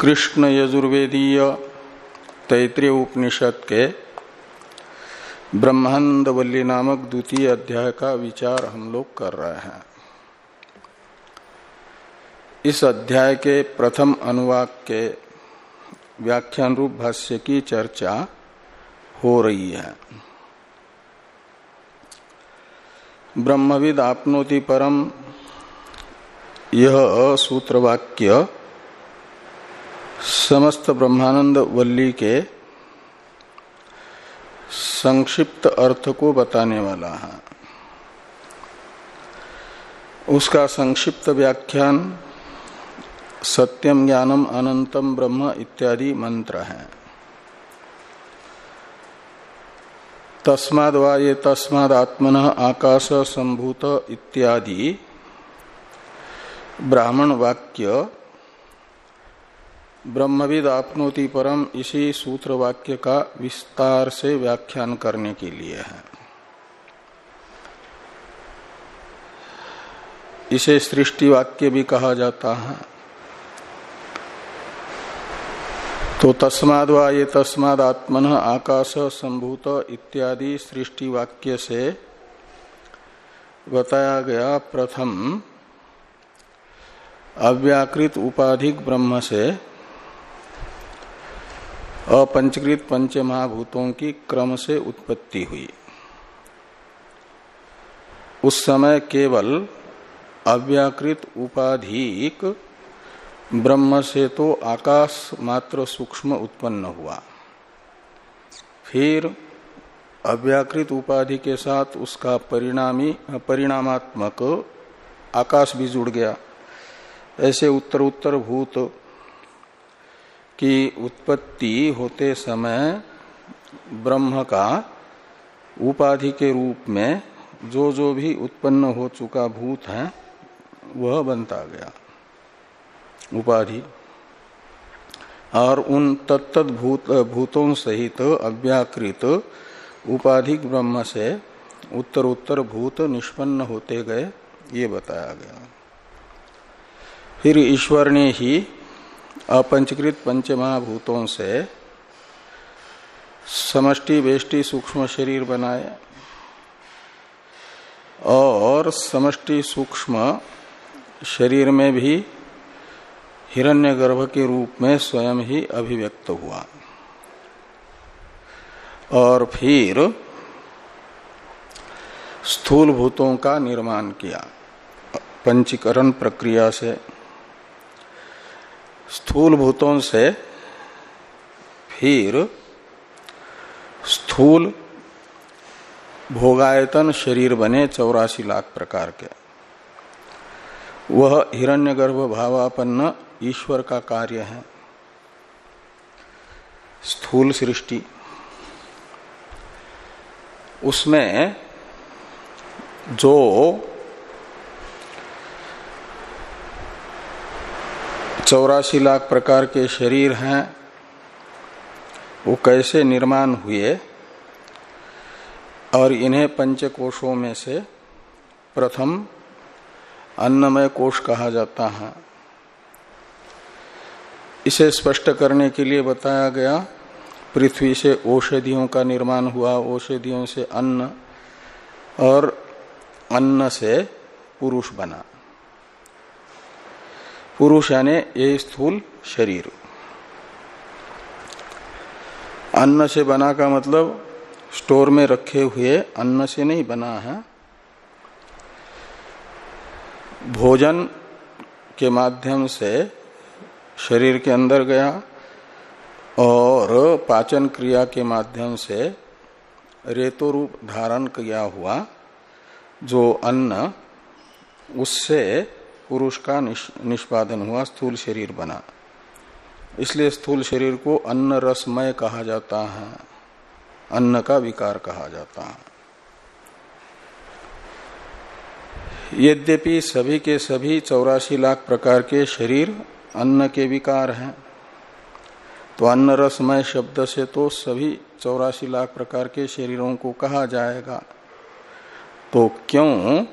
कृष्ण यजुर्वेदीय तैतृय उपनिषद के ब्रह्मानंद वल्ली नामक द्वितीय अध्याय का विचार हम लोग कर रहे हैं। इस अध्याय के प्रथम अनुवाक के व्याख्यान रूप भाष्य की चर्चा हो रही है। ब्रह्मविद आपनोति परम यह सूत्रवाक्य समस्त ब्रह्मानंद वल्ली के संक्षिप्त अर्थ को बताने वाला है। उसका संक्षिप्त व्याख्यान सत्यम ज्ञानम अनंतम ब्रह्म इत्यादि मंत्र है। तस्माद वा ये तस्माद आत्मन आकाश संभूत इत्यादि ब्राह्मण वाक्य ब्रह्मविद आपनोति परम, इसी सूत्र वाक्य का विस्तार से व्याख्यान करने के लिए है। इसे सृष्टि वाक्य भी कहा जाता है। तो तस्माद ये तस्माद आत्मन आकाश संभूत इत्यादि सृष्टि वाक्य से बताया गया प्रथम अव्याकृत उपाधिक ब्रह्म से अपंचकृत पंच महाभूतों की क्रम से उत्पत्ति हुई। उस समय केवल अव्याकृत उपाधिक ब्रह्म से तो आकाश मात्र सूक्ष्म उत्पन्न हुआ। फिर अव्याकृत उपाधि के साथ उसका परिणामी, परिणामात्मक आकाश भी जुड़ गया। ऐसे उत्तर उत्तर भूत की उत्पत्ति होते समय ब्रह्म का उपाधि के रूप में जो जो भी उत्पन्न हो चुका भूत है, वह बनता गया। उपाधि। और उन तत्त भूत, भूतों सहित अव्याकृत उपाधिक ब्रह्म से उत्तर उत्तर भूत निष्पन्न होते गए, ये बताया गया। फिर ईश्वर ने ही अपंचकृत पंचमहाभूतों से समष्टि वेष्टि सूक्ष्म शरीर बनाए और समष्टि सूक्ष्म शरीर में भी हिरण्यगर्भ के रूप में स्वयं ही अभिव्यक्त हुआ। और फिर स्थूल भूतों का निर्माण किया, पंचीकरण प्रक्रिया से। स्थूल भूतों से फिर स्थूल भोगायतन शरीर बने चौरासी लाख प्रकार के। वह हिरण्यगर्भ भावापन्न ईश्वर का कार्य है। स्थूल सृष्टि। उसमें जो चौरासी लाख प्रकार के शरीर हैं। वो कैसे निर्माण हुए? और इन्हें पंचकोशों में से प्रथम अन्नमय कोश कहा जाता है। इसे स्पष्ट करने के लिए बताया गया, पृथ्वी से औषधियों का निर्माण हुआ, औषधियों से अन्न और अन्न से पुरुष बना। पुरुष यानी ये स्थूल शरीर। अन्न से बना का मतलब स्टोर में रखे हुए अन्न से नहीं बना है। भोजन के माध्यम से शरीर के अंदर गया और पाचन क्रिया के माध्यम से रेतो रूप धारण किया हुआ जो अन्न, उससे पुरुष का निष्पादन हुआ, स्थूल शरीर बना। इसलिए स्थूल शरीर को अन्न रसमय कहा जाता है। अन्न का विकार कहा जाता है। यद्यपि सभी के सभी चौरासी लाख प्रकार के शरीर अन्न के विकार हैं तो अन्न रसमय शब्द से तो सभी चौरासी लाख प्रकार के शरीरों को कहा जाएगा। तो क्यों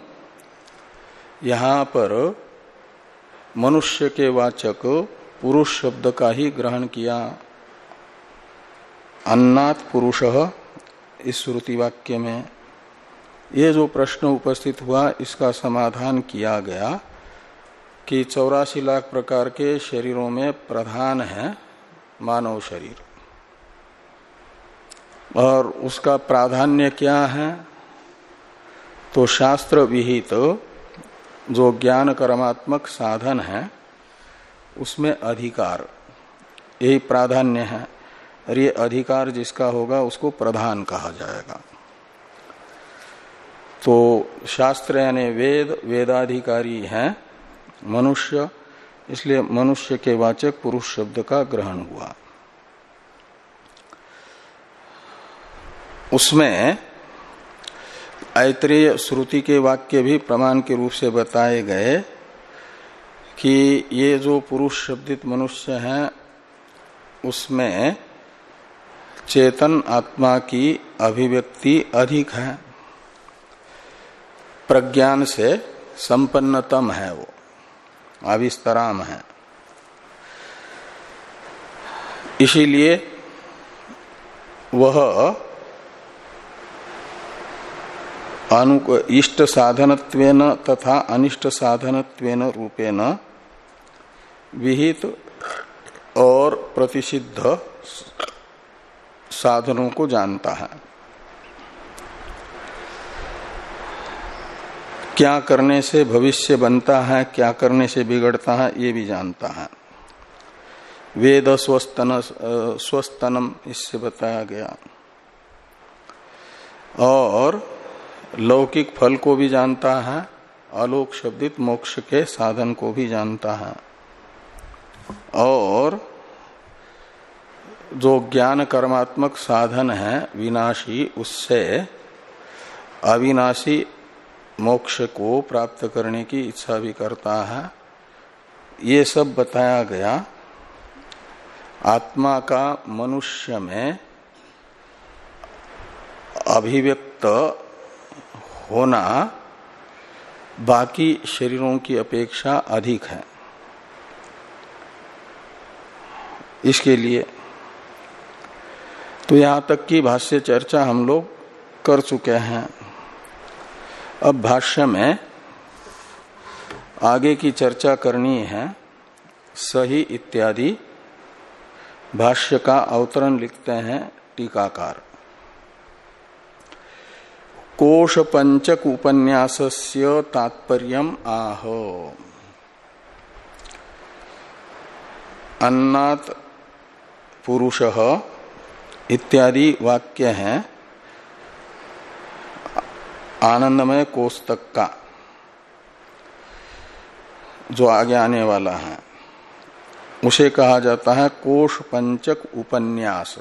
यहाँ पर मनुष्य के वाचक पुरुष शब्द का ही ग्रहण किया। अन्नात पुरुष, इस श्रुति वाक्य में। ये जो प्रश्न उपस्थित हुआ, इसका समाधान किया गया कि चौरासी लाख प्रकार के शरीरों में प्रधान है मानव शरीर। और उसका प्राधान्य क्या है? तो शास्त्र विहित तो जो ज्ञान कर्मात्मक साधन है, उसमें अधिकार यही प्राधान्य है। और ये अधिकार जिसका होगा, उसको प्रधान कहा जाएगा। तो शास्त्र यानी वेद, वेदाधिकारी हैं मनुष्य, इसलिए मनुष्य के वाचक पुरुष शब्द का ग्रहण हुआ। उसमें ऐत्रेय श्रुति के वाक्य भी प्रमाण के रूप से बताए गए कि ये जो पुरुष शब्दित मनुष्य हैं, उसमें चेतन आत्मा की अभिव्यक्ति अधिक है। प्रज्ञान से संपन्नतम है वो अविस्तराम है। इसीलिए वह अनुक इष्ट साधनत्वेन तथा अनिष्ट साधनत्वेन रूपेण विहित और प्रतिषिद्ध साधनों को जानता है। क्या करने से भविष्य बनता है, क्या करने से बिगड़ता है, ये भी जानता है। वेद स्वस्तन स्वस्तनम इससे बताया गया। और लौकिक फल को भी जानता है अलोक शब्दित मोक्ष के साधन को भी जानता है। और जो ज्ञान कर्मात्मक साधन है, विनाशी, उससे अविनाशी मोक्ष को प्राप्त करने की इच्छा भी करता है। ये सब बताया गया। आत्मा का मनुष्य में अभिव्यक्त होना बाकी शरीरों की अपेक्षा अधिक है। इसके लिए तो यहाँ तक की भाष्य चर्चा हम लोग कर चुके हैं। अब भाष्य में आगे की चर्चा करनी है। सही इत्यादि भाष्य का अवतरण लिखते हैं टीकाकार। कोश पंचक उपन्यासस्य तात्पर्य आह। अन्नात पुरुष इत्यादि वाक्य हैं। आनंदमय कोष तक का जो आगे आने वाला है। उसे कहा जाता है कोश पंचक उपन्यास।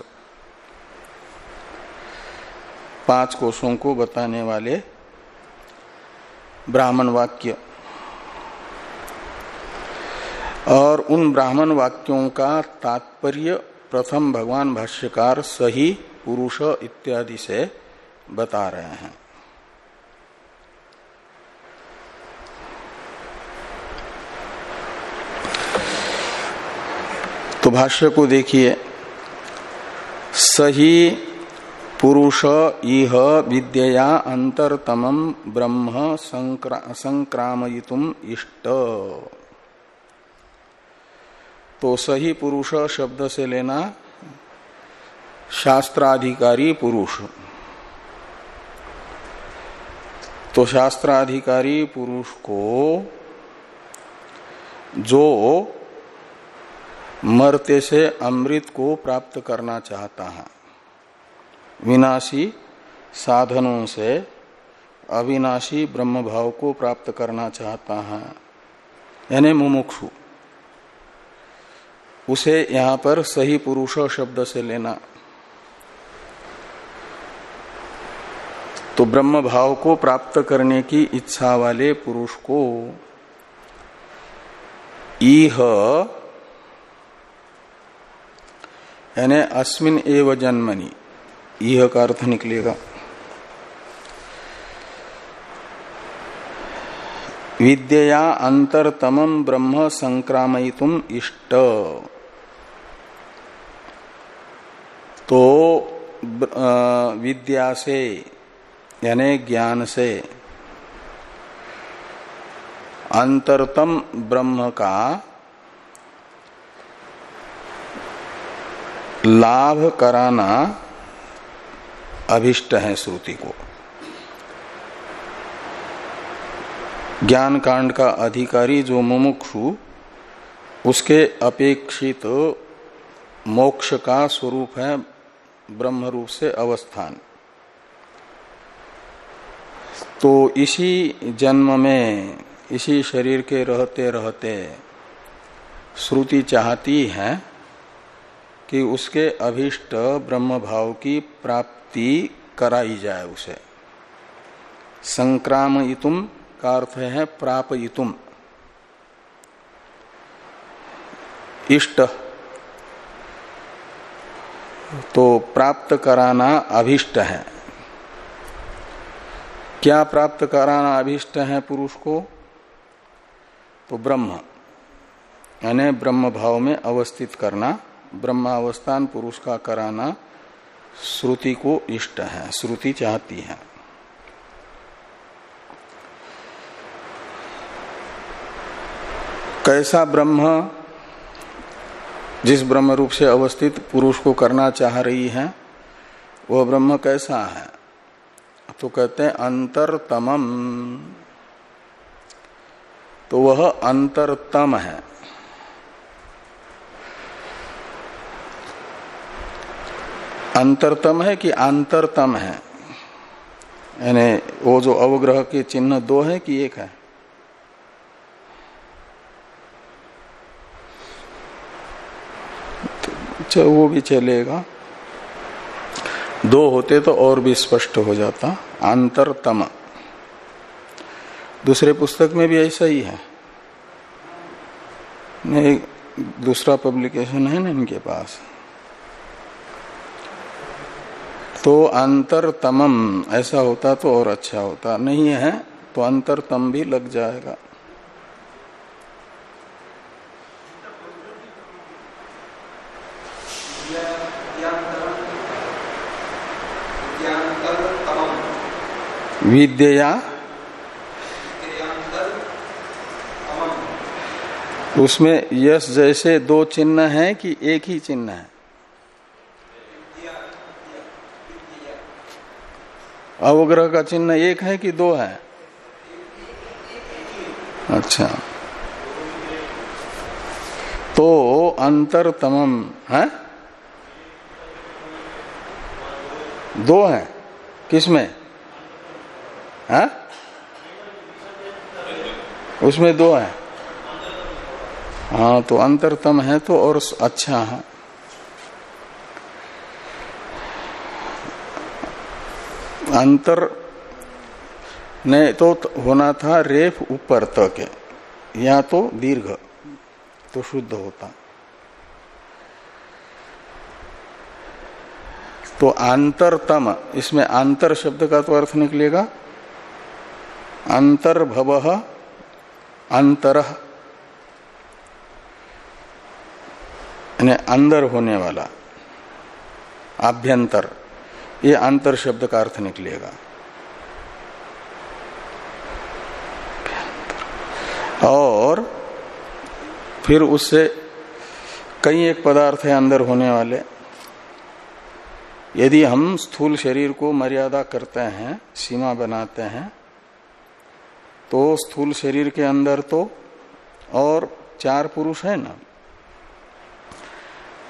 पाँच कोषों को बताने वाले ब्राह्मण वाक्य। और उन ब्राह्मण वाक्यों का तात्पर्य प्रथम भगवान भाष्यकार सही, पुरुष इत्यादि से बता रहे हैं। तो भाष्य को देखिए। सही पुरुष इह विद्या अंतरतम ब्रह्म संक्रा, संक्रामयितुम इष्ट। तो सही पुरुष शब्द से लेना शास्त्राधिकारी पुरुष। तो शास्त्राधिकारी पुरुष को जो मरते से अमृत को प्राप्त करना चाहता है। विनाशी साधनों से अविनाशी ब्रह्म भाव को प्राप्त करना चाहता है। यानी मुमुक्षु। उसे यहाँ पर सही पुरुष शब्द से लेना। तो ब्रह्म भाव को प्राप्त करने की इच्छा वाले पुरुष को ईह यानी अस्मिन एव जन्मनी। यह का अर्थ निकलेगा। विद्या अंतरतम ब्रह्म संक्रामयितुम इष्ट। तो विद्या से, यानी ज्ञान से, अंतरतम ब्रह्म का लाभ कराना अभिष्ट है श्रुति को। ज्ञान कांड का अधिकारी जो मुमुक्षु उसके अपेक्षित मोक्ष का स्वरूप है ब्रह्म रूप से अवस्थान। तो इसी जन्म में, इसी शरीर के रहते रहते श्रुति चाहती है कि उसके अभिष्ट ब्रह्म भाव की प्राप्ति कराई जाए उसे। संक्राम संक्रामयितुम का अर्थ है प्रापयितुम। इष्ट। तो प्राप्त कराना अभिष्ट है। क्या प्राप्त कराना अभिष्ट है पुरुष को? तो ब्रह्म। यानी ब्रह्म भाव में अवस्थित करना, ब्रह्मावस्थान पुरुष का कराना श्रुति को इष्ट है, श्रुति चाहती है। कैसा ब्रह्म जिस ब्रह्म रूप से अवस्थित पुरुष को करना चाह रही है, वह ब्रह्म कैसा है? तो कहते हैं, अंतरतमम। तो वह अंतरतम है। अंतरतम है कि आंतरतम है? यानी वो जो अवग्रह के चिन्ह दो है कि एक है? तो वो भी चलेगा। दो होते तो और भी स्पष्ट हो जाता। अंतरतम दूसरे पुस्तक में भी ऐसा ही है। नहीं, दूसरा पब्लिकेशन है ना इनके पास। तो अंतरतमम। ऐसा होता तो और अच्छा होता। नहीं है तो अंतरतम भी लग जाएगा। विद्या उसमें यश जैसे दो चिन्ह हैं कि एक ही चिन्ह है। अवग्रह का चिन्ह एक है कि दो है? अच्छा। तो अंतरतम है? दो है। किसमें है? उसमें दो है। हाँ तो अंतरतम है तो और अच्छा है। अंतर ने तो होना था रेफ ऊपर तक या तो दीर्घ तो शुद्ध होता। तो अंतरतम इसमें अंतर शब्द का तो अर्थ निकलेगा। अंतर्भव अंतर। अंदर होने वाला, आभ्यंतर। ये अंतर शब्द का अर्थ निकलेगा। और फिर उससे कई एक पदार्थ है अंदर होने वाले। यदि हम स्थूल शरीर को मर्यादा करते हैं, सीमा बनाते हैं तो स्थूल शरीर के अंदर तो और चार पुरुष है ना?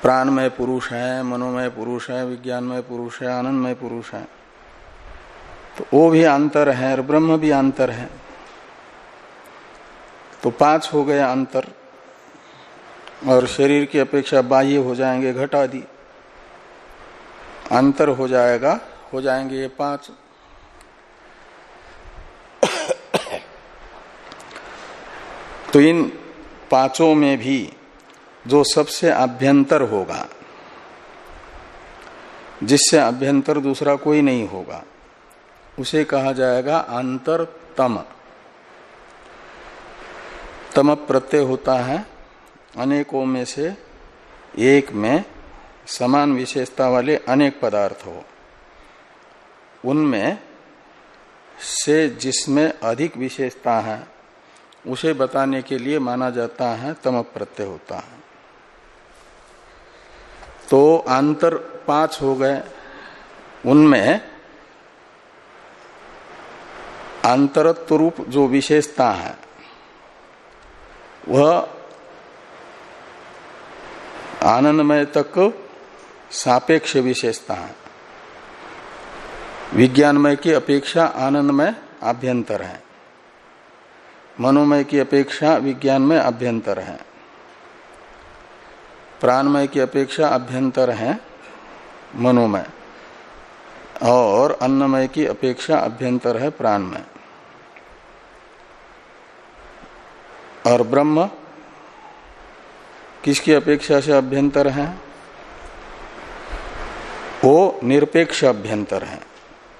प्राणमय पुरुष है, मनोमय पुरुष है, विज्ञानमय पुरुष है, आनंदमय पुरुष है। तो वो भी अंतर है और ब्रह्म भी अंतर है। तो पाँच हो गया अंतर और शरीर की अपेक्षा बाह्य हो जाएँगे घट आदि। अंतर हो जाएगा, हो जाएँगे ये पाँच। तो इन पाँचों में भी जो सबसे अभ्यंतर होगा, जिससे अभ्यंतर दूसरा कोई नहीं होगा, उसे कहा जाएगा अंतरतम। तम प्रत्यय होता है, अनेकों में से एक में समान विशेषता वाले अनेक पदार्थ हो। उनमें से जिसमें अधिक विशेषता है, उसे बताने के लिए माना जाता है तम प्रत्यय होता है। तो अंतर पाँच हो गए। उनमें अंतरत्व रूप जो विशेषता है, वह आनंदमय तक सापेक्ष विशेषता है। विज्ञानमय की अपेक्षा आनंदमय आभ्यंतर है। मनोमय की अपेक्षा विज्ञान में अभ्यंतर है। प्राणमय की अपेक्षा अभ्यंतर है मनोमय। और अन्नमय की अपेक्षा अभ्यंतर है प्राणमय। और ब्रह्म किसकी अपेक्षा से अभ्यंतर है? वो निरपेक्ष अभ्यंतर है।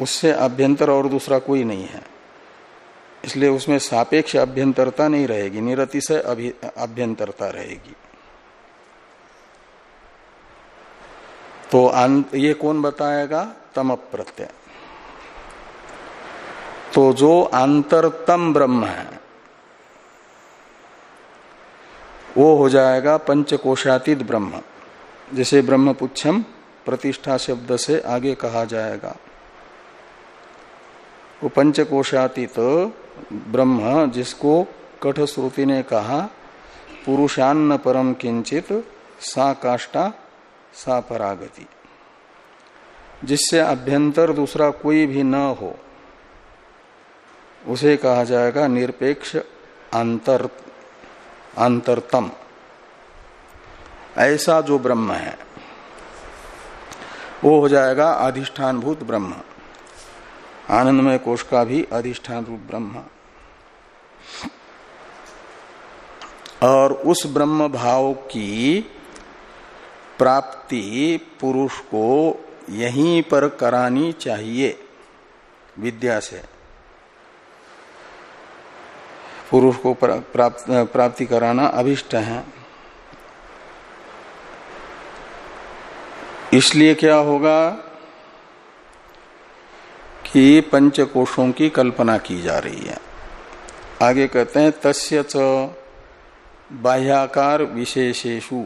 उससे अभ्यंतर और दूसरा कोई नहीं है। इसलिए उसमें सापेक्ष अभ्यंतरता नहीं रहेगी, निरतिशय अभ्यंतरता रहेगी। तो ये कौन बताएगा? तम प्रत्यय तो जो अंतरतम ब्रह्म है, वो हो जाएगा पंचकोशातीत ब्रह्म। जैसे ब्रह्म पुच्छम प्रतिष्ठा शब्द से आगे कहा जाएगा। वो पंचकोशातीत ब्रह्म, जिसको कठ श्रुति ने कहा, पुरुषान्न परम किंचित सा काष्टा सा परागति। जिससे अभ्यंतर दूसरा कोई भी न हो, उसे कहा जाएगा निरपेक्ष अंतर, अंतरतम। ऐसा जो ब्रह्म है, वो हो जाएगा अधिष्ठान भूत ब्रह्म। आनंदमय कोष का भी अधिष्ठान रूप ब्रह्म। और उस ब्रह्म भाव की प्राप्ति पुरुष को यहीं पर करानी चाहिए। विद्या से। पुरुष को प्राप्त, प्राप्ति कराना अभिष्ट है। इसलिए क्या होगा कि पंच पंचकोशों की कल्पना की जा रही है। आगे कहते हैं तस्य च बाह्याकार विशेषेशु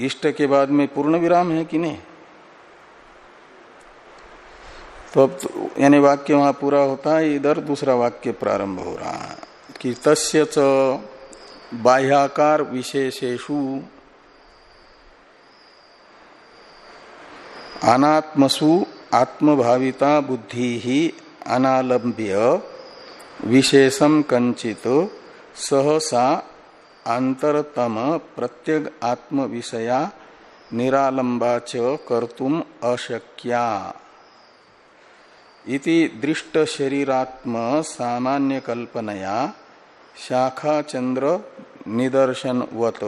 इष्ट के बाद में पूर्ण विराम है कि नहीं? तो अब तो, यानी वाक्य वहाँ पूरा होता है इधर दूसरा वाक्य प्रारंभ हो रहा है। कि तस्य च बाह्याकार विशेषेशु अनात्मसु आत्मभाविता बुद्धि ही अनालंब्य विशेषम कंचित सहसा अंतरतम प्रत्यग आत्म विषया निरालंबा च कर्तुम अशक्या। इति दृष्ट शरीरात्म सामान्य कल्पनया शाखा चंद्र निदर्शनवत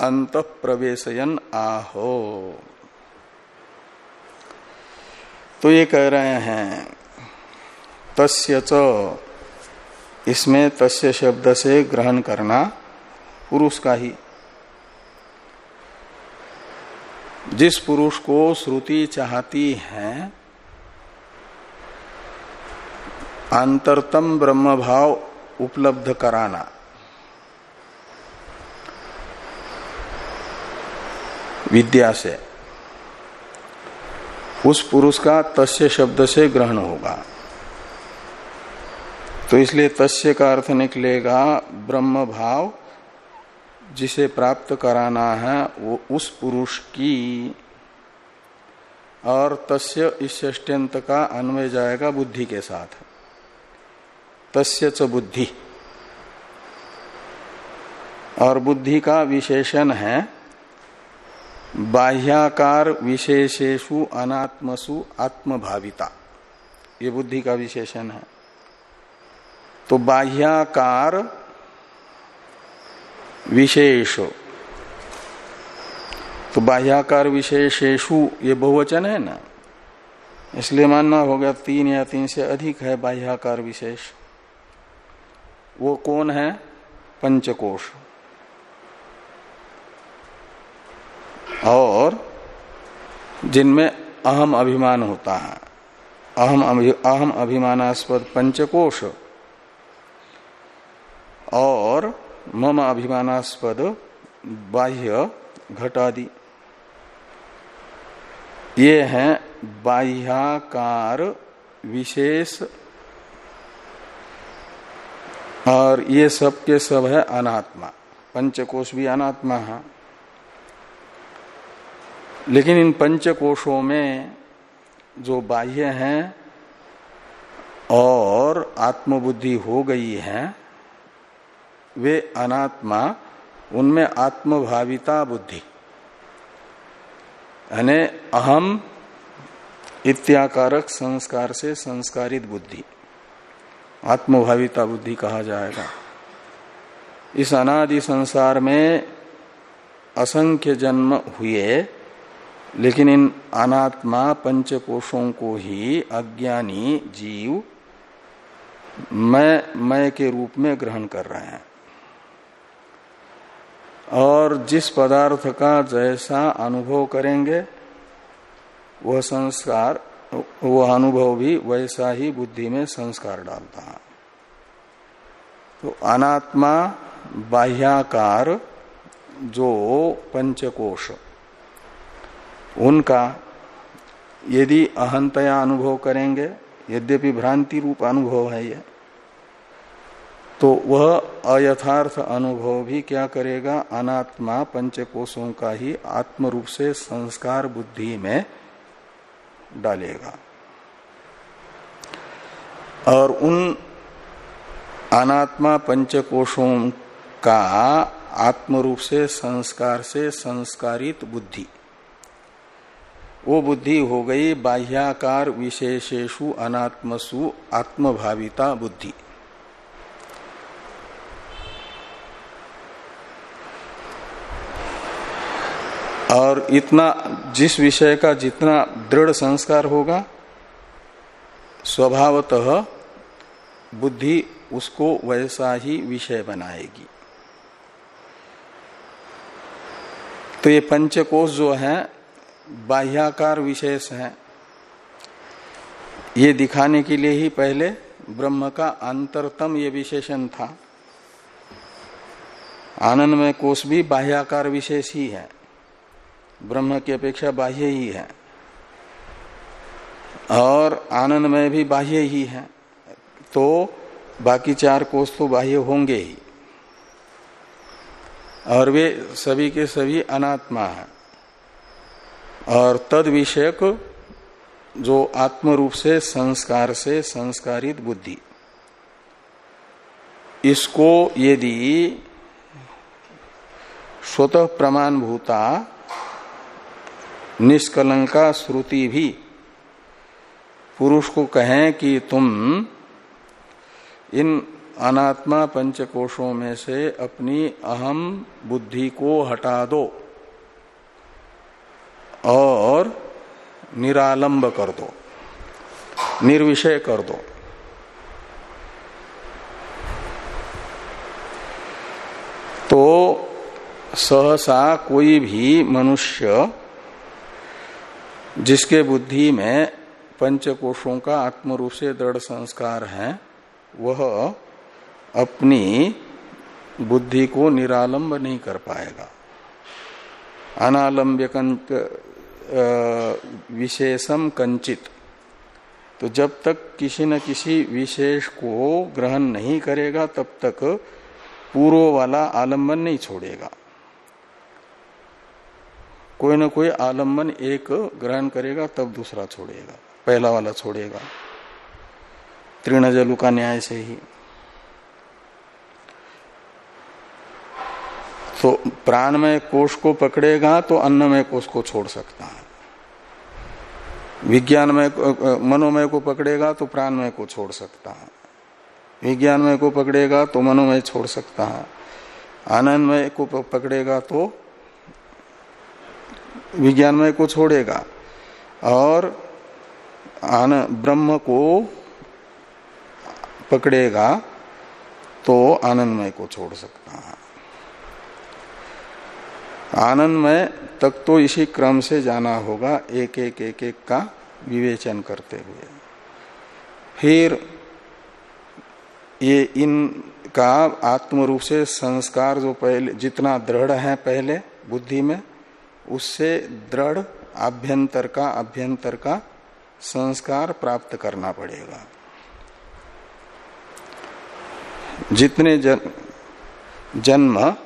अंत प्रवेशयन आहो। तो ये कह रहे हैं, तस्य च इसमें तस्य शब्द से ग्रहण करना पुरुष का ही। जिस पुरुष को श्रुति चाहती है अंतरतम ब्रह्म भाव उपलब्ध कराना। विद्या से। उस पुरुष का तस्य शब्द से ग्रहण होगा। तो इसलिए तस्य का अर्थ निकलेगा ब्रह्म भाव जिसे प्राप्त कराना है, वो उस पुरुष की। और तस्य इस का अन्वय जाएगा बुद्धि के साथ। तस्य च बुद्धि। और बुद्धि का विशेषण है, बाह्याकार विशेषेशु अनात्मसु आत्मभाविता। ये बुद्धि का विशेषण है। तो बाह्याकार विशेष। तो बाह्याकार विशेषेशु ये बहुवचन है ना? इसलिए मानना होगा तीन या तीन से अधिक है बाह्याकार विशेष। वो कौन है? पंचकोश। और जिनमें अहम अभिमान होता है। अहम अहम अभिमानास्पद पंचकोश। और मम अभिमानास्पद बाह्य घट आदि ये हैं बाह्याकार विशेष और ये सब के सब है अनात्मा। पंचकोश भी अनात्मा है। लेकिन इन पंचकोशों में जो बाह्य हैं और आत्मबुद्धि हो गई है वे अनात्मा, उनमें आत्मभाविता बुद्धि। यानी अहम इत्याकारक संस्कार से संस्कारित बुद्धि। आत्मभाविता बुद्धि कहा जाएगा। इस अनादि संसार में असंख्य जन्म हुए, लेकिन इन अनात्मा पंचकोशों को ही अज्ञानी जीव मैं मैं के रूप में ग्रहण कर रहे हैं। और जिस पदार्थ का जैसा अनुभव करेंगे, वह संस्कार, वह अनुभव भी वैसा ही बुद्धि में संस्कार डालता है। तो अनात्मा बाह्याकार जो पंचकोश, उनका यदि अहंतया अनुभव करेंगे, यद्यपि भ्रांति रूप अनुभव है यह तो वह अयथार्थ अनुभव भी क्या करेगा? अनात्मा पंचकोशों का ही आत्म रूप से संस्कार बुद्धि में डालेगा। और उन अनात्मा पंचकोशों का आत्म रूप से संस्कार से संस्कारित बुद्धि। वो बुद्धि हो गई बाह्याकार विशेषेशु अनात्मसु आत्मभाविता बुद्धि। और इतना, जिस विषय का जितना दृढ़ संस्कार होगा, स्वभावतः बुद्धि उसको वैसा ही विषय बनाएगी। तो ये पंचकोश जो है, बाह्याकार विशेष है। ये दिखाने के लिए ही पहले ब्रह्म का अंतरतम ये विशेषण था। आनंदमय कोष भी बाह्याकार विशेष ही है। ब्रह्म की अपेक्षा बाह्य ही है। और आनंदमय भी बाह्य ही है। तो बाकी चार कोष तो बाह्य होंगे ही। और वे सभी के सभी अनात्मा है। और तद विषयक जो आत्म रूप से, संस्कार से संस्कारित बुद्धि। इसको यदि स्वतः प्रमाण भूता निष्कलंका श्रुति भी। पुरुष को कहें कि तुम इन अनात्मा पंचकोशों में से अपनी अहम बुद्धि को हटा दो और निरालंब कर दो, निर्विषय कर दो। तो सहसा कोई भी मनुष्य जिसके बुद्धि में पंच पंचकोशों का आत्म रूप से दृढ़ संस्कार है, वह अपनी बुद्धि को निरालंब नहीं कर पाएगा। अनालंब्य विशेषम कंचित। तो जब तक किसी न किसी विशेष को ग्रहण नहीं करेगा, तब तक पूर्व वाला आलंबन नहीं छोड़ेगा। कोई ना कोई आलंबन एक ग्रहण करेगा, तब दूसरा छोड़ेगा, पहला वाला छोड़ेगा। तृण जलु का न्याय से ही। तो प्राणमय कोष को पकड़ेगा तो अन्नमय कोष को छोड़ सकता है। विज्ञानमय मनोमय को पकड़ेगा तो प्राणमय को छोड़ सकता है। विज्ञानमय को पकड़ेगा तो मनोमय छोड़ सकता है। आनंदमय को पकड़ेगा तो विज्ञानमय को छोड़ेगा। और आन ब्रह्म को पकड़ेगा तो आनंदमय को छोड़ सकता है। आनंदमय तक तो इसी क्रम से जाना होगा, एक एक एक एक का विवेचन करते हुए। फिर ये इनका आत्म रूप से संस्कार जो पहले, जितना दृढ़ है पहले बुद्धि में उससे दृढ़ आभ्यंतर का अभ्यंतर का संस्कार प्राप्त करना पड़ेगा। जितने जन, जन्म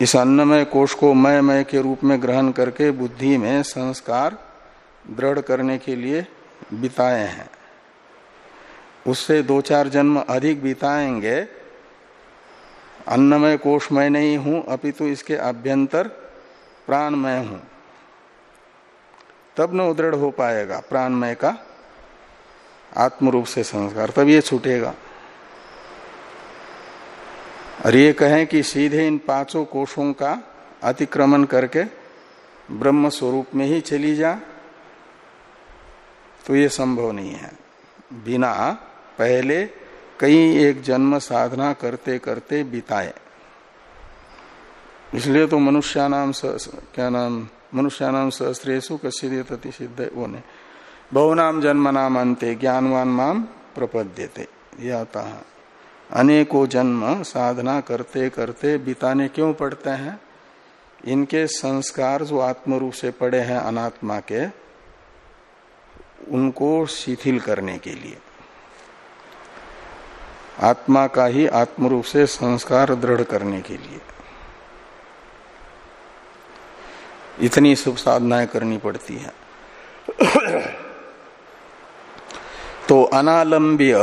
इस अन्नमय कोष को मय मय के रूप में ग्रहण करके बुद्धि में संस्कार दृढ़ करने के लिए बिताए हैं। उससे दो चार जन्म अधिक बिताएँगे। अन्नमय कोष मैं नहीं हूँ अपितु इसके अभ्यंतर प्राणमय हूँ। तब न उदृढ़ हो पाएगा प्राणमय का आत्म रूप से संस्कार। तब ये छूटेगा। और ये कहें कि सीधे इन पाँचों कोषों का अतिक्रमण करके ब्रह्म स्वरूप में ही चली जा तो ये संभव नहीं है। बिना पहले कई एक जन्म साधना करते करते बिताए। इसलिए तो मनुष्यानाम क्या नाम मनुष्यानाम सहस्त्रेशु कश्य सिद्ध वो ने बहुनाम जन्म नाम अंते ज्ञानवान माम प्रपद्यते। ये आता है अनेकों जन्म साधना करते करते बिताने क्यों पड़ते हैं? इनके संस्कार जो आत्म रूप से पड़े हैं अनात्मा के, उनको शिथिल करने के लिए। आत्मा का ही आत्म रूप से संस्कार दृढ़ करने के लिए। इतनी शुभ साधनाएँ करनी पड़ती है। तो अनालंब्य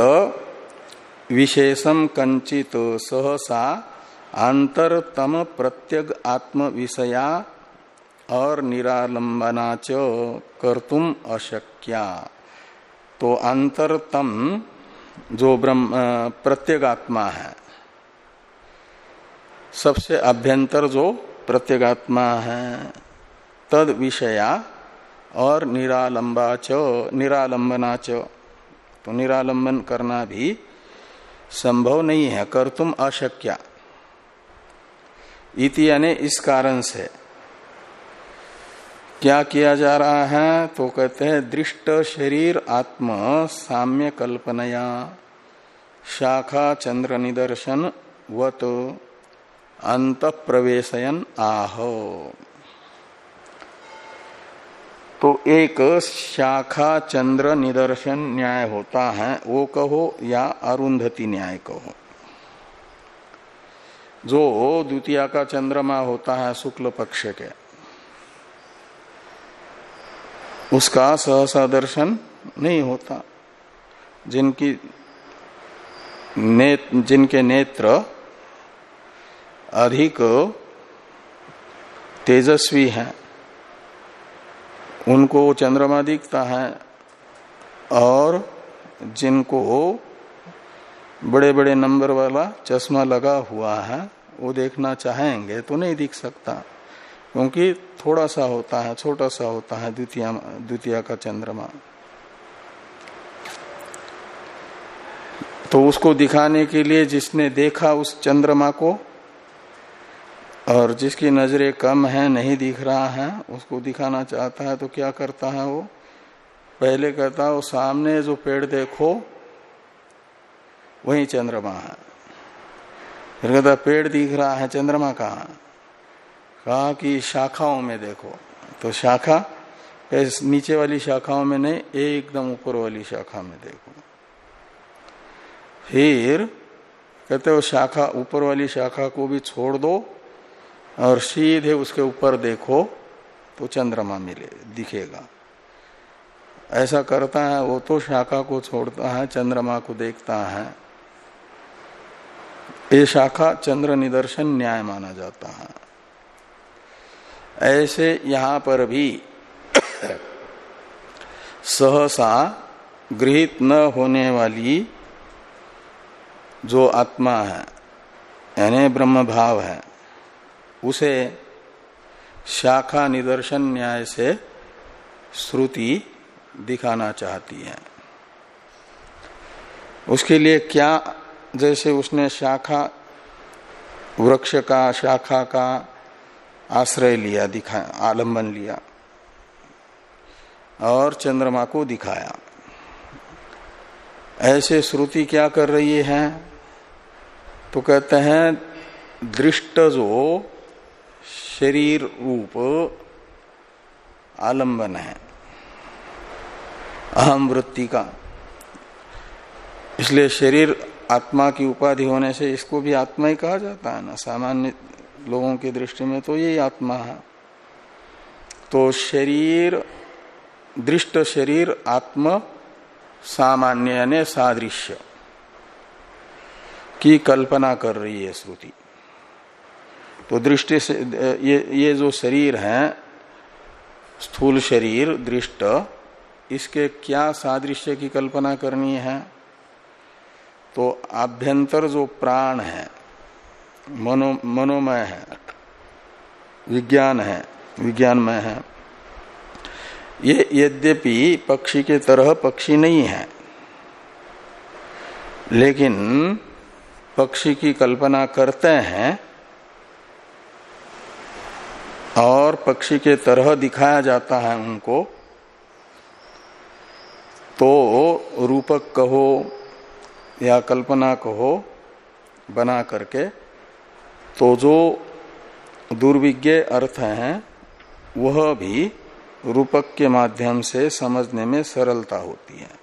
विशेषम कंचित सहसा आंतरतम प्रत्यग आत्म विषया और निरालंबना च कर्तुम अशक्या। तो अंतरतम जो ब्रह्म प्रत्येगात्मा है, सबसे अभ्यंतर जो प्रत्येगात्मा है तद विषया और निरालंबना च। तो निरालंबन करना भी संभव नहीं है कर तुम अशक्या। इति यानी इस कारण से। क्या किया जा रहा है? तो कहते हैं, दृष्ट शरीर आत्म साम्य कल्पनया। शाखा चंद्र निदर्शन वत। अंत प्रवेशयन आहो। तो एक शाखा चंद्र निदर्शन न्याय होता है वो कहो या अरुंधति न्याय कहो। जो द्वितीय का चंद्रमा होता है शुक्ल पक्ष के उसका सहसा दर्शन नहीं होता। जिनकी नेत, जिनके नेत्र अधिक तेजस्वी हैं उनको चंद्रमा दिखता है और जिनको बड़े बड़े नंबर वाला चश्मा लगा हुआ है, वो देखना चाहेंगे तो नहीं दिख सकता, क्योंकि थोड़ा सा होता है, छोटा सा होता है द्वितीय द्वितीय का चंद्रमा। तो उसको दिखाने के लिए जिसने देखा उस चंद्रमा को और जिसकी नज़रें कम है, नहीं दिख रहा है, उसको दिखाना चाहता है तो क्या करता है वो? पहले कहता है, वो सामने जो पेड़ देखो, वही चंद्रमा है। फिर कहता पेड़ दिख रहा है, चंद्रमा कहा कहा कि, शाखाओं में देखो। तो शाखा नीचे वाली शाखाओं में नहीं, एकदम ऊपर वाली शाखा में देखो। फिर कहते हो शाखा, ऊपर वाली शाखा को भी छोड़ दो और सीधे उसके ऊपर देखो तो चंद्रमा मिले, दिखेगा। ऐसा करता है, वो तो शाखा को छोड़ता है, चंद्रमा को देखता है। ये शाखा चंद्र निदर्शन न्याय माना जाता है। ऐसे यहाँ पर भी सहसा गृहित न होने वाली जो आत्मा है, यानी ब्रह्म भाव है उसे शाखा निदर्शन न्याय से श्रुति दिखाना चाहती है। उसके लिए क्या जैसे उसने शाखा वृक्ष का, शाखा का आश्रय लिया, दिखा, आलंबन लिया और चंद्रमा को दिखाया। ऐसे श्रुति क्या कर रही है? तो कहते हैं दृष्ट जो शरीर रूप आलंबन है। अहम वृत्ति का। इसलिए शरीर आत्मा की उपाधि होने से इसको भी आत्मा ही कहा जाता है ना। सामान्य लोगों की दृष्टि में तो यही आत्मा है। तो शरीर, दृष्ट शरीर, आत्म, सामान्य यानी सादृश्य की कल्पना कर रही है श्रुति। तो दृष्टि से ये ये जो शरीर है, स्थूल शरीर, दृष्ट, इसके क्या सादृश्य की कल्पना करनी है? तो आभ्यंतर जो प्राण है, मनो, मनोमय है, विज्ञान है, विज्ञानमय है, ये यद्यपि पक्षी के तरह पक्षी नहीं है, लेकिन पक्षी की कल्पना करते हैं और पक्षी के तरह दिखाया जाता है उनको तो रूपक कहो या कल्पना कहो बना करके तो जो दुर्विज्ञ अर्थ है, वह भी रूपक के माध्यम से समझने में सरलता होती है।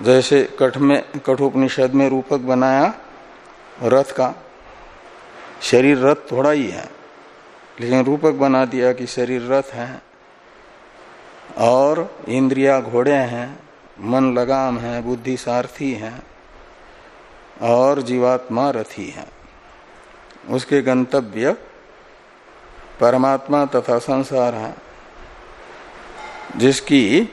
जैसे कठ में, कठोपनिषद में रूपक बनाया रथ का शरीर रथ थोड़ा ही है। लेकिन रूपक बना दिया कि शरीर रथ है। और इंद्रिया घोड़े हैं, मन लगाम है, बुद्धि सारथी है, और जीवात्मा रथी है। उसके गंतव्य परमात्मा तथा संसार है, जिसकी,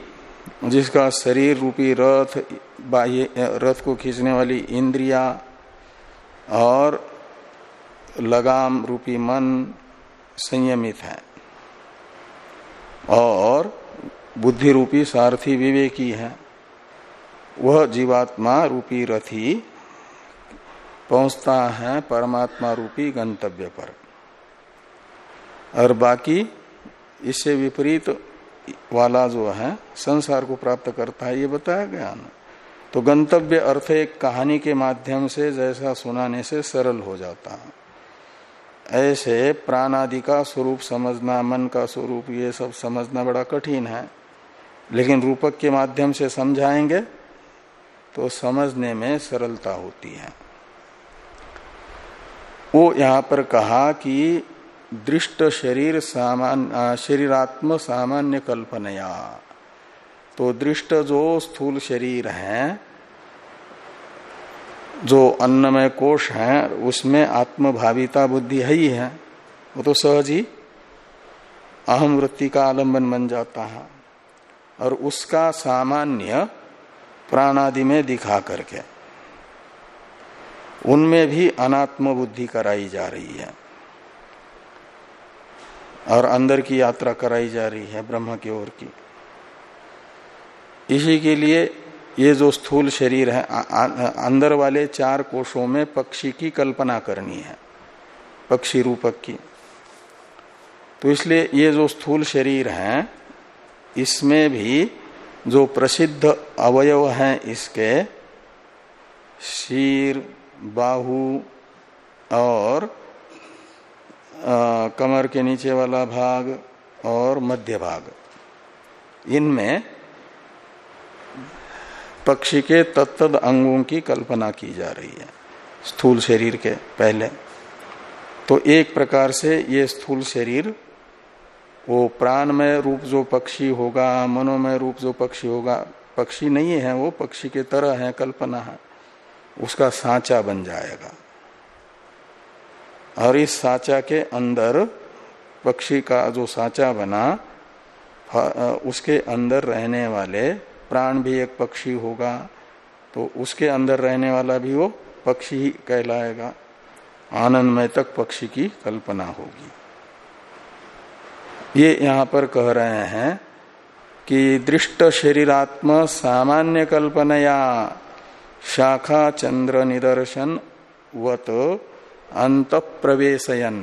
जिसका शरीर रूपी रथ, बाह्य, रथ को खींचने वाली इंद्रिया और लगाम रूपी मन संयमित है। और बुद्धि रूपी सारथी विवेकी है। वह जीवात्मा रूपी रथी पहुँचता है परमात्मा रूपी गंतव्य पर। और बाकी इससे विपरीत वाला जो है, संसार को प्राप्त करता है, ये बताया गया ना। तो गंतव्य अर्थ एक कहानी के माध्यम से, जैसा सुनाने से सरल हो जाता है। ऐसे प्राण आदि का स्वरूप समझना, मन का स्वरूप, ये सब समझना बड़ा कठिन है। लेकिन रूपक के माध्यम से समझाएँगे तो समझने में सरलता होती है। वो यहाँ पर कहा कि दृष्ट शरीर सामान्य शरीरात्म सामान्य कल्पनया। तो दृष्ट जो स्थूल शरीर है जो अन्नमय कोष है, उसमें आत्मभाविता बुद्धि है ही है। वो तो सहज ही अहम वृत्ति का आलंबन बन जाता है। और उसका सामान्य प्राणादि में दिखा करके उनमें भी अनात्म बुद्धि कराई जा रही है। और अंदर की यात्रा कराई जा रही है ब्रह्म की ओर की। इसी के लिए ये जो स्थूल शरीर है अंदर वाले चार कोषों में पक्षी की कल्पना करनी है पक्षी रूपक की। तो इसलिए ये जो स्थूल शरीर है इसमें भी जो प्रसिद्ध अवयव हैं इसके शीर बाहु और आ, कमर के नीचे वाला भाग और मध्य भाग इनमें पक्षी के तत्द अंगों की कल्पना की जा रही है। स्थूल शरीर के पहले। तो एक प्रकार से ये स्थूल शरीर, वो प्राणमय रूप जो पक्षी होगा, मनोमय रूप जो पक्षी होगा, पक्षी नहीं है वो, पक्षी के तरह है, कल्पना है, उसका सांचा बन जाएगा। और इस सांचा के अंदर, पक्षी का जो सांचा बना उसके अंदर रहने वाले प्राण भी एक पक्षी होगा तो उसके अंदर रहने वाला भी वो पक्षी ही कहलाएगा। आनंदमय तक पक्षी की कल्पना होगी। ये यहाँ पर कह रहे हैं कि दृष्ट शरीरात्म सामान्य कल्पनया शाखा चंद्र निदर्शन वत अंत प्रवेशयन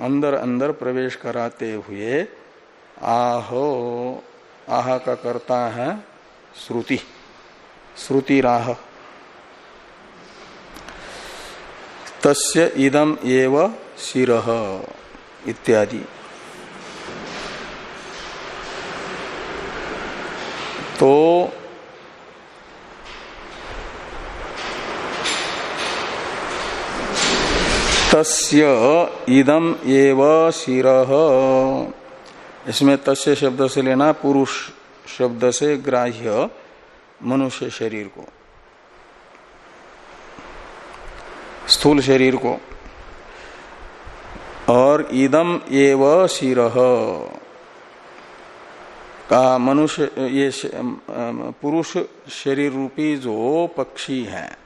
अंदर अंदर प्रवेश कराते हुए आहो। आह का करता है श्रुति। श्रुति राह। तस्य इदम एव शिर इत्यादि। तो तस्य इदम एव शिर। इसमें तस्य शब्द से लेना पुरुष शब्द से ग्राह्य मनुष्य शरीर को। स्थूल शरीर को। और इदम एव शिर। का मनुष्य, ये पुरुष शरीर रूपी जो पक्षी है,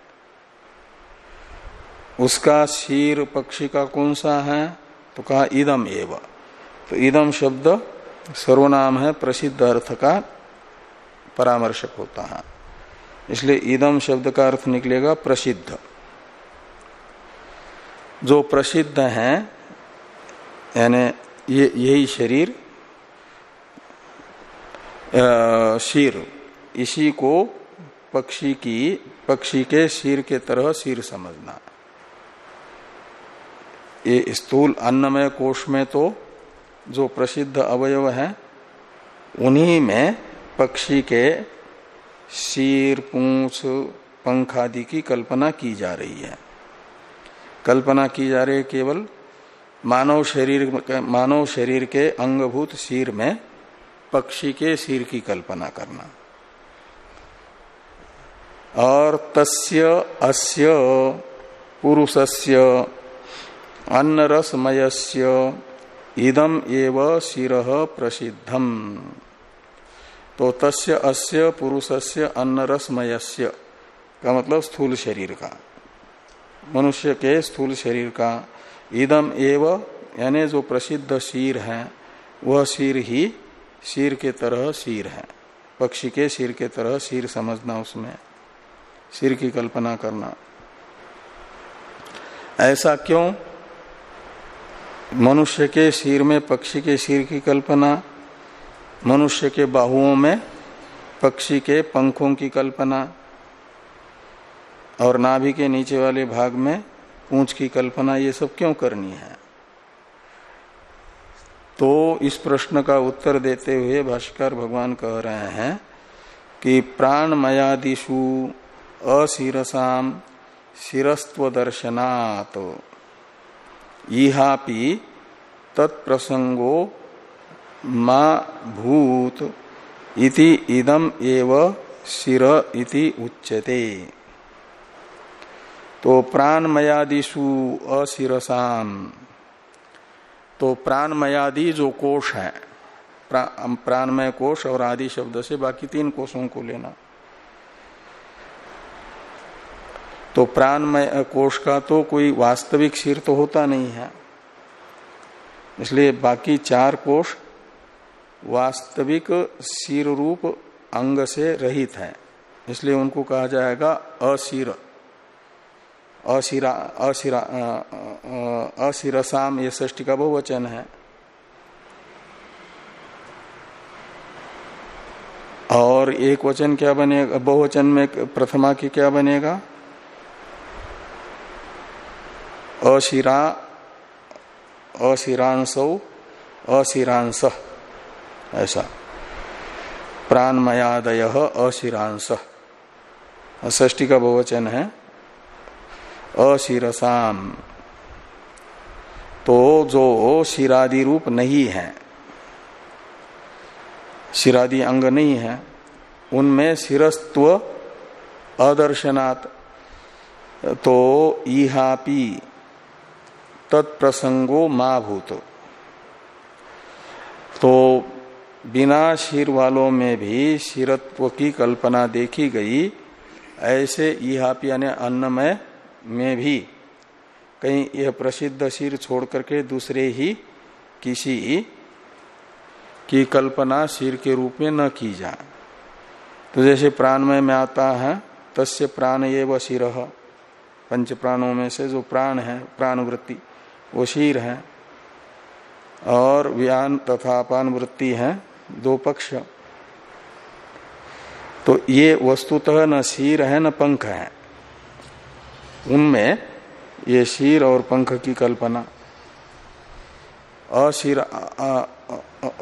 उसका शीर पक्षी का कौन सा है? तो कहा इदम एव। तो इदम शब्द सर्वनाम है, प्रसिद्ध अर्थ का परामर्शक होता है। इसलिए इदम शब्द का अर्थ निकलेगा प्रसिद्ध। जो प्रसिद्ध है, यानी ये, यही शरीर शीर इसी को पक्षी की, पक्षी के शीर के तरह शीर समझना। ये स्थूल अन्नमय कोष में तो जो प्रसिद्ध अवयव है, उन्हीं में पक्षी के शीर पूछ, पंख आदि की कल्पना की जा रही है। कल्पना की जा रही है केवल मानव शरीर मानव शरीर के अंगभूत शीर में पक्षी के शीर की कल्पना करना। और तस्य अस्य, पुरुषस्य अन्न इदम एव शिर प्रसिद्धम। तो तस्य अस्य, पुरुषस्य अन्न रसमयस्य का मतलब स्थूल शरीर का। मनुष्य के स्थूल शरीर का। इदम एव, यानी जो प्रसिद्ध शीर है, वह शीर ही शीर के तरह शीर है। पक्षी के शीर के तरह शीर समझना उसमें। शीर की कल्पना करना। ऐसा क्यों? मनुष्य के सिर में पक्षी के सिर की कल्पना, मनुष्य के बाहुओं में पक्षी के पंखों की कल्पना, और नाभि के नीचे वाले भाग में पूंछ की कल्पना, ये सब क्यों करनी है? तो इस प्रश्न का उत्तर देते हुए भाष्कर भगवान कह रहे हैं कि प्राण प्राणमयादिशु अशिरसाम शिरस्व दर्शनात् इहापि तत्प्रसंगो मा भूत इति इदम एव शिर इति उच्यते। तो प्राणमयादिशु अशिरसाम। तो प्राणमयादि जो कोष है प्रा, प्राणमय कोष और आदि शब्द से बाकी तीन कोषों को लेना। तो प्राणमय कोष का तो कोई वास्तविक सिर तो होता नहीं है। इसलिए बाकी चार कोष वास्तविक सिर रूप अंग से रहित है। इसलिए उनको कहा जाएगा असिर। अशिरा अशिरा अशिरसाम ये ष्टी का बहुवचन है। और एक वचन क्या बनेगा? बहुवचन में प्रथमा की क्या बनेगा? अशिरा, अशिरांसौ, अशिरांस। ऐसा। प्राणमयादय, अशिरांस। ष्टी का बहुवचन है। अशिरसाम। तो जो शिरादि रूप नहीं है, शिरादि अंग नहीं है, उनमें शिरस्त्व अदर्शनात् तो इहापी तत्प्रसंगो माँ भूत। तो बिना शीर वालों में भी शिरत्व की कल्पना देखी गई, ऐसे इहाप यानी अन्नमय में भी कहीं यह प्रसिद्ध शीर छोड़ करके दूसरे ही किसी की कल्पना शीर के रूप में न की जाए। तो जैसे प्राणमय में आता है, तस्य प्राण ये व शिर। पंच प्राणों में से जो प्राण है, प्राण वृत्ति। वो शीर है और व्यान तथा अपान वृत्ति है, दो पक्ष। तो ये वस्तुतः न शीर है, न पंख है। उनमें ये शीर और पंख की कल्पना।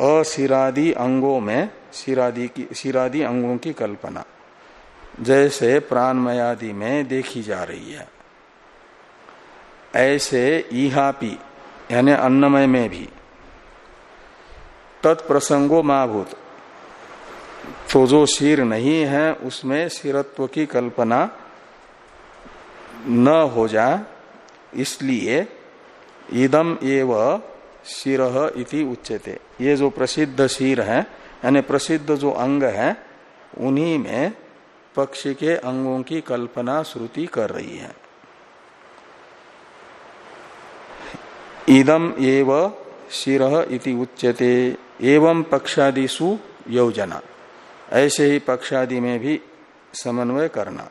अशिरादि अंगों में शिरादि की, शिरादि अंगों की कल्पना। जैसे प्राणमयादि में देखी जा रही है। ऐसे इहापी, यानी अन्नमय में भी। तत्प्रसंगो महाभूत तो जो शीर नहीं है, उसमें शीरत्व की कल्पना न हो जाए इसलिए इदम एव शिर इति उच्चते ये जो प्रसिद्ध शीर है, यानी प्रसिद्ध जो अंग है, उन्हीं में पक्षी के अंगों की कल्पना श्रुति कर रही है। इदम एव शिर इति उच्यते। एवं पक्षादिशु योजना। ऐसे ही पक्षादि में भी समन्वय करना।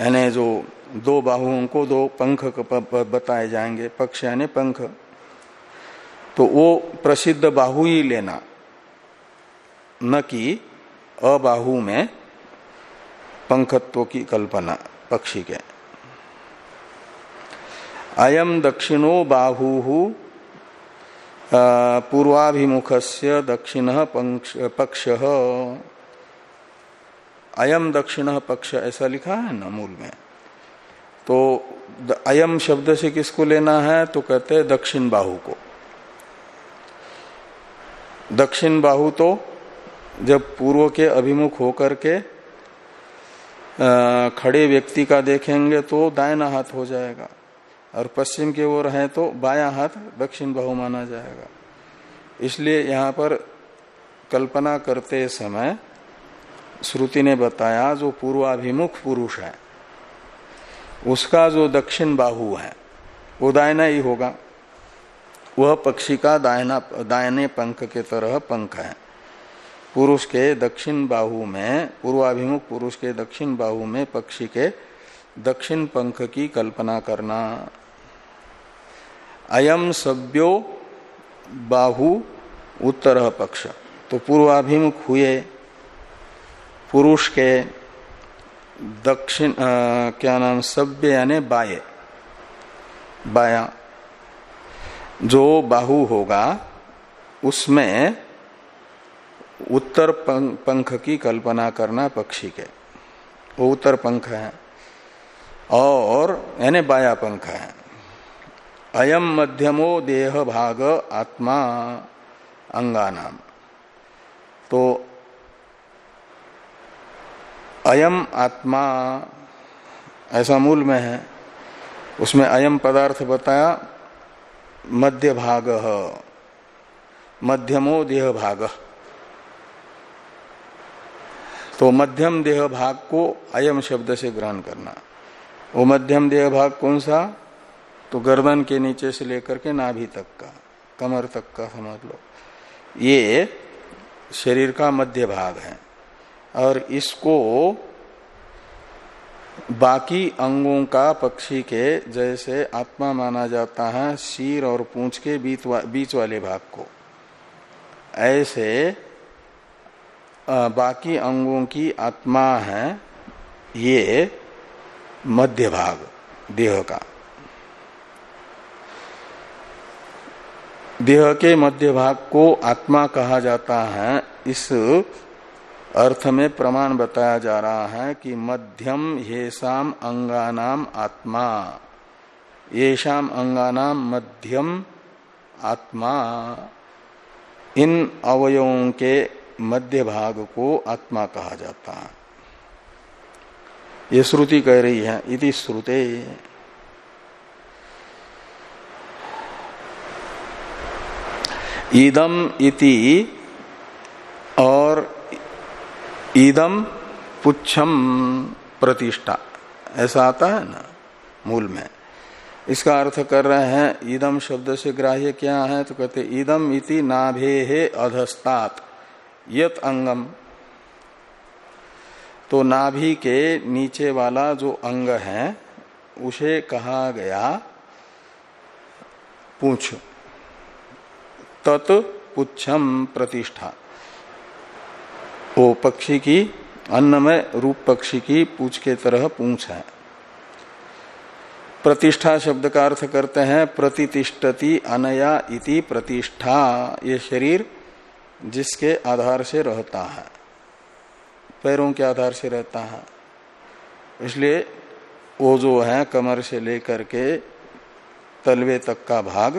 यानी जो दो बाहुओं को दो पंख बताए जाएँगे, पक्ष यानी पंख तो वो प्रसिद्ध बाहु ही लेना। न कि अबाहु में पंखत्व की कल्पना, पक्षी के। अयम दक्षिणो बाहु पूर्वाभिमुख से दक्षिण पक्ष अयम दक्षिण पक्ष, ऐसा लिखा है ना मूल में? तो अयम शब्द से किसको लेना है? तो कहते हैं दक्षिण बाहु को। दक्षिण बाहु तो जब पूर्व के अभिमुख होकर के खड़े व्यक्ति का देखेंगे तो दायना हाथ हो जाएगा। और पश्चिम की ओर है तो बाया हाथ दक्षिण बाहु माना जाएगा। इसलिए यहाँ पर कल्पना करते समय श्रुति ने बताया, जो पूर्वाभिमुख पुरुष है, उसका जो दक्षिण बाहु है, वो दायना ही होगा। वह पक्षी का दायना दायने पंख के तरह पंख है। पुरुष के दक्षिण बाहु में, पूर्वाभिमुख पुरुष के दक्षिण बाहु में पक्षी के दक्षिण पंख की कल्पना करना। अयम सभ्यो बाहु उत्तर पक्ष। तो पूर्वाभिमुख हुए, पुरुष के दक्षिण क्या नाम, सभ्य यानी बाये बाया जो बाहु होगा, उसमें उत्तर पंख की कल्पना करना पक्षी के। वो उत्तर पंख है। और यानी बाया पंख है अयम मध्यमो देह भाग आत्मा अंगानाम। तो अयम आत्मा ऐसा मूल में है, उसमें अयम पदार्थ बताया, मध्य भाग, मध्यमो देह भाग। तो मध्यम देह भाग को अयम शब्द से ग्रहण करना। वो मध्यम देह भाग कौन सा? तो गर्दन के नीचे से लेकर के नाभि तक का कमर तक का समझ लो। ये शरीर का मध्य भाग है। और इसको बाकी अंगों का पक्षी के जैसे आत्मा माना जाता है शीर और पूंछ के बीच, वा, बीच वाले भाग को। ऐसे बाकी अंगों की आत्मा है ये मध्य भाग देह का। देह के मध्य भाग को आत्मा कहा जाता है। इस अर्थ में प्रमाण बताया जा रहा है कि मध्यम येषाम अंगानाम आत्मा। येषाम अंगानाम मध्यम आत्मा। इन अवयवों के मध्य भाग को आत्मा कहा जाता है। ये श्रुति कह रही है, इति श्रुते। ईदम इति और ईदम पुच्छम प्रतिष्ठा। ऐसा आता है ना, मूल में। इसका अर्थ कर रहे हैं ईदम शब्द से ग्राह्य क्या है तो कहते ईदम इति नाभे है अधस्तात, यत अंगम। तो नाभि के नीचे वाला जो अंग है, उसे कहा गया पूछ। तत् पुच्छम प्रतिष्ठा। वो पक्षी की, अन्नमय रूप पक्षी की पूछ के तरह पूछ है। प्रतिष्ठा शब्द का अर्थ करते हैं प्रतिष्ठति अनया इति प्रतिष्ठा। ये शरीर जिसके आधार से रहता है। पैरों के आधार से रहता है। इसलिए वो जो है कमर से लेकर के तलवे तक का भाग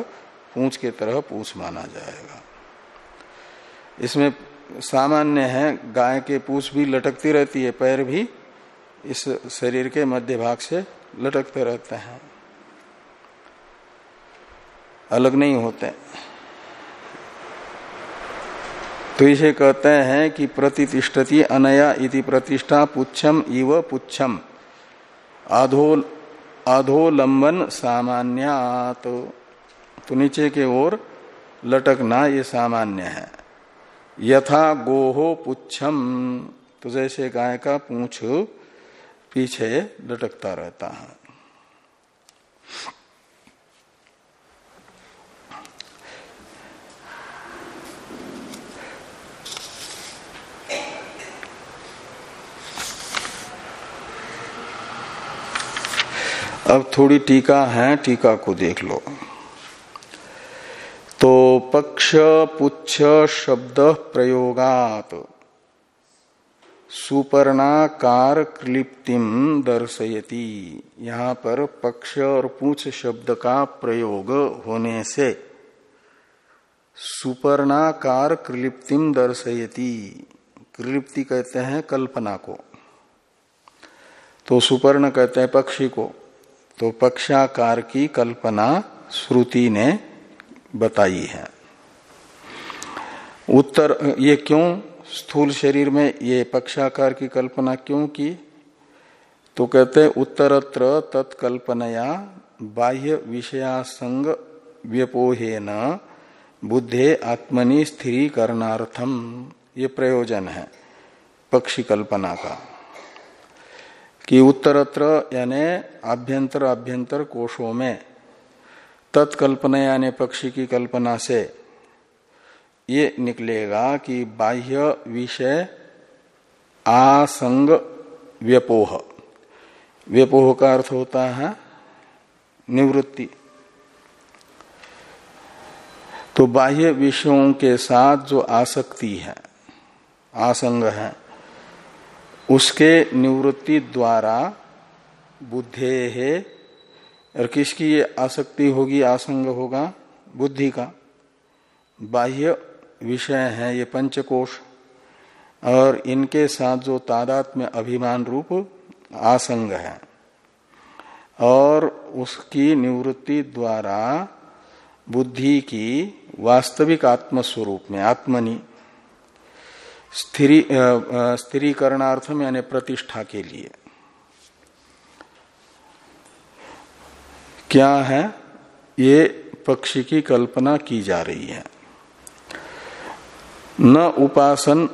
पूछ के तरह पूछ माना जाएगा। इसमें सामान्य है, गाय के पूछ भी लटकती रहती है, पैर भी इस शरीर के मध्य भाग से लटकते रहते हैं। अलग नहीं होते। तो इसे कहते हैं कि प्रतिष्ठति अनया इति प्रतिष्ठा पुच्छम इव पुच्छम। अधो अधोलंबन सामान्यात। तो नीचे के ओर लटकना ये सामान्य है। यथा गोहो पुच्छम। तो जैसे गाय का पूछ पीछे लटकता रहता है। अब थोड़ी टीका है, टीका को देख लो। तो पक्ष, पुच्छ, शब्द, प्रयोगात। सुपर्णाकार क्लिप्तिम दर्शयति। यहाँ पर पक्ष और पूछ शब्द का प्रयोग होने से सुपर्णाकार क्लिप्तिम दर्शयति। क्लिप्ति कहते हैं कल्पना को। तो सुपर्ण कहते हैं पक्षी को। तो पक्षाकार की कल्पना श्रुति ने बताई है। उत्तर, ये क्यों? स्थूल शरीर में ये पक्षाकार की कल्पना क्यों की? तो कहते उत्तरत्र तत्कल्पनया बाह्य विषयासंग व्यपोहे न बुद्धे आत्मनि स्थिरीकरणार्थम। ये प्रयोजन है पक्षी कल्पना का। कि उत्तरत्र यानी आभ्यंतर आभ्यंतर कोशों में तत्कल्पना यानी पक्षी की कल्पना से ये निकलेगा कि बाह्य विषय आसंग व्यपोह। व्यपोह का अर्थ होता है निवृत्ति। तो बाह्य विषयों के साथ जो आसक्ति है, आसंग है उसके निवृत्ति द्वारा बुद्धे है। और किसकी ये आसक्ति होगी, आसंग होगा? बुद्धि का। बाह्य विषय है, ये पंचकोश। और इनके साथ जो तादात में अभिमान रूप आसंग है। और उसकी निवृत्ति द्वारा बुद्धि की वास्तविक आत्मस्वरूप में, आत्मनि स्थिरीकरणार्थम यानी प्रतिष्ठा के लिए। क्या है? ये पक्षी की कल्पना की जा रही है। न उपासन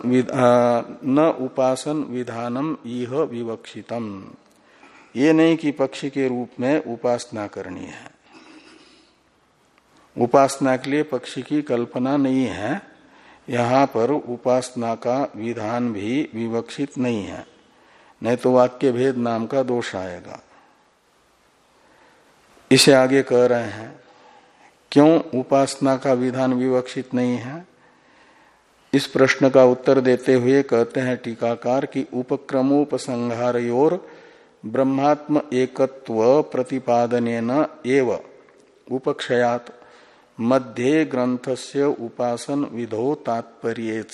न उपासन विधानम यह विवक्षितम। ये नहीं कि पक्षी के रूप में उपासना करनी है। उपासना के लिए पक्षी की कल्पना नहीं है। यहाँ पर उपासना का विधान भी विवक्षित नहीं है। नहीं तो वाक्य भेद नाम का दोष आएगा। इसे आगे कह रहे हैं, क्यों उपासना का विधान विवक्षित नहीं है? इस प्रश्न का उत्तर देते हुए कहते हैं टीकाकार की उपक्रमोपसंहार ब्रह्मात्म एकत्व प्रतिपादन एव उपक्षयात। मध्य ग्रंथस्य उपासन विधो तात्पर्य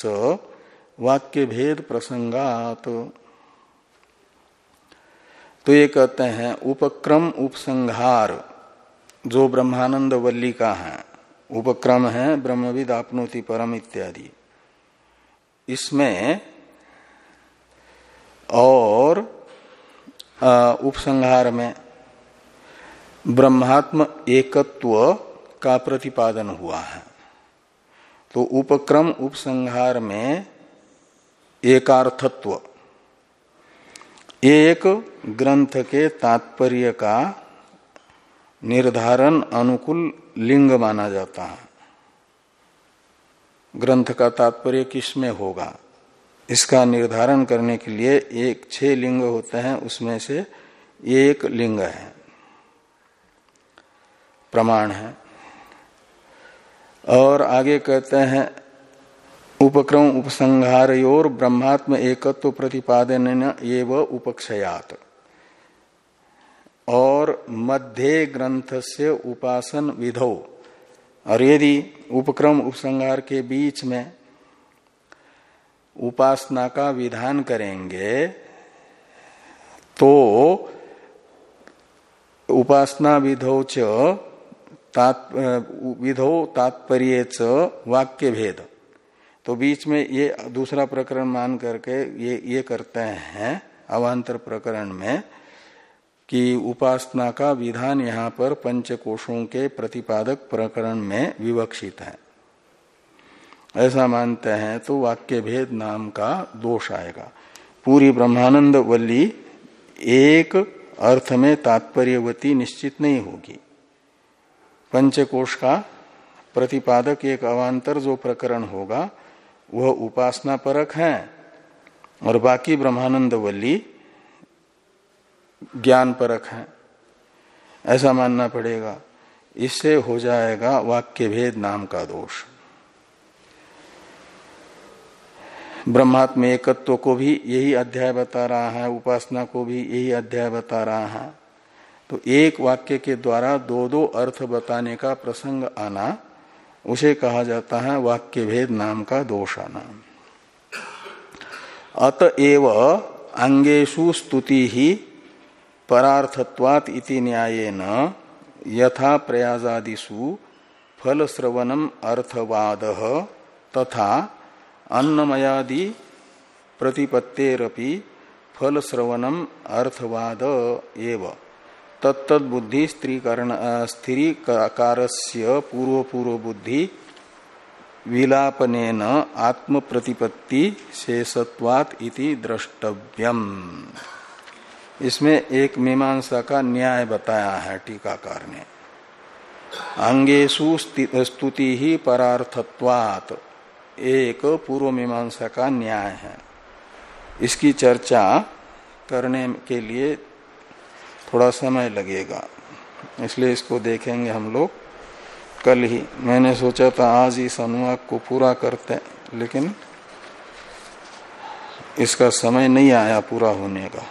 वाक्य भेद प्रसंगात। तो ये कहते हैं, उपक्रम उपसंहार, जो ब्रह्मानंद वल्ली का है। उपक्रम है ब्रह्मविद आपनोति परम इत्यादि। इसमें और उपसंहार में ब्रह्मात्म एकत्व का प्रतिपादन हुआ है। तो उपक्रम उपसंहार में एकार्थत्व, एक ग्रंथ के तात्पर्य का निर्धारण अनुकूल लिंग माना जाता है। ग्रंथ का तात्पर्य किसमें होगा? इसका निर्धारण करने के लिए एक छह लिंग होते हैं, उसमें से एक लिंग है। प्रमाण है। और आगे कहते हैं, उपक्रम उपसंहार ब्रह्मात्म एकत्व प्रतिपादन एव उपक्षयात। और मध्य ग्रंथ से उपासन विधो। और यदि उपक्रम उपसंहार के बीच में उपासना का विधान करेंगे तो उपासना विधौ च विधो तात्पर्य च वाक्य भेद तो बीच में ये दूसरा प्रकरण मान करके ये ये करते हैं, अवान्तर प्रकरण में, कि उपासना का विधान यहाँ पर पंचकोशों के प्रतिपादक प्रकरण में विवक्षित है। ऐसा मानते हैं तो वाक्य भेद नाम का दोष आएगा। पूरी ब्रह्मानंद वल्ली एक अर्थ में तात्पर्यवती निश्चित नहीं होगी। पंचकोश का प्रतिपादक एक अवान्तर जो प्रकरण होगा, वह उपासना परक है। और बाकी ब्रह्मानंद वल्ली ज्ञान परक है। ऐसा मानना पड़ेगा। इससे हो जाएगा वाक्य भेद नाम का दोष। ब्रह्मात्म एकत्व को भी यही अध्याय बता रहा है, उपासना को भी यही अध्याय बता रहा है। तो एक वाक्य के द्वारा दो दो अर्थ बताने का प्रसंग आना, उसे कहा जाता है वाक्य भेद नाम का दोष आना अतएव अंगेशु स्तुति ही परार्थत्वात इति न्यायेन यथा प्रयाजादिषु फल श्रवणम अर्थवाद तथा अन्नमयादि प्रतिपत्तेरपि फल श्रवणम अर्थवाद एवं। तत्त बुद्धि स्त्रीकरण स्त्रीकारस्य पूर्व पूर्व बुद्धि विलापनेन आत्म प्रतिपत्ति शेषत्वात इति द्रष्टव्यम। इसमें एक मीमांसा का न्याय बताया है टीकाकार ने। अंगेशु स्तुति ही परार्थत्वात एक पूर्व मीमांसा का न्याय है। इसकी चर्चा करने के लिए थोड़ा समय लगेगा। इसलिए इसको देखेंगे हम लोग कल ही। मैंने सोचा था आज इस अनुवाद को पूरा करते लेकिन इसका समय नहीं आया पूरा होने का।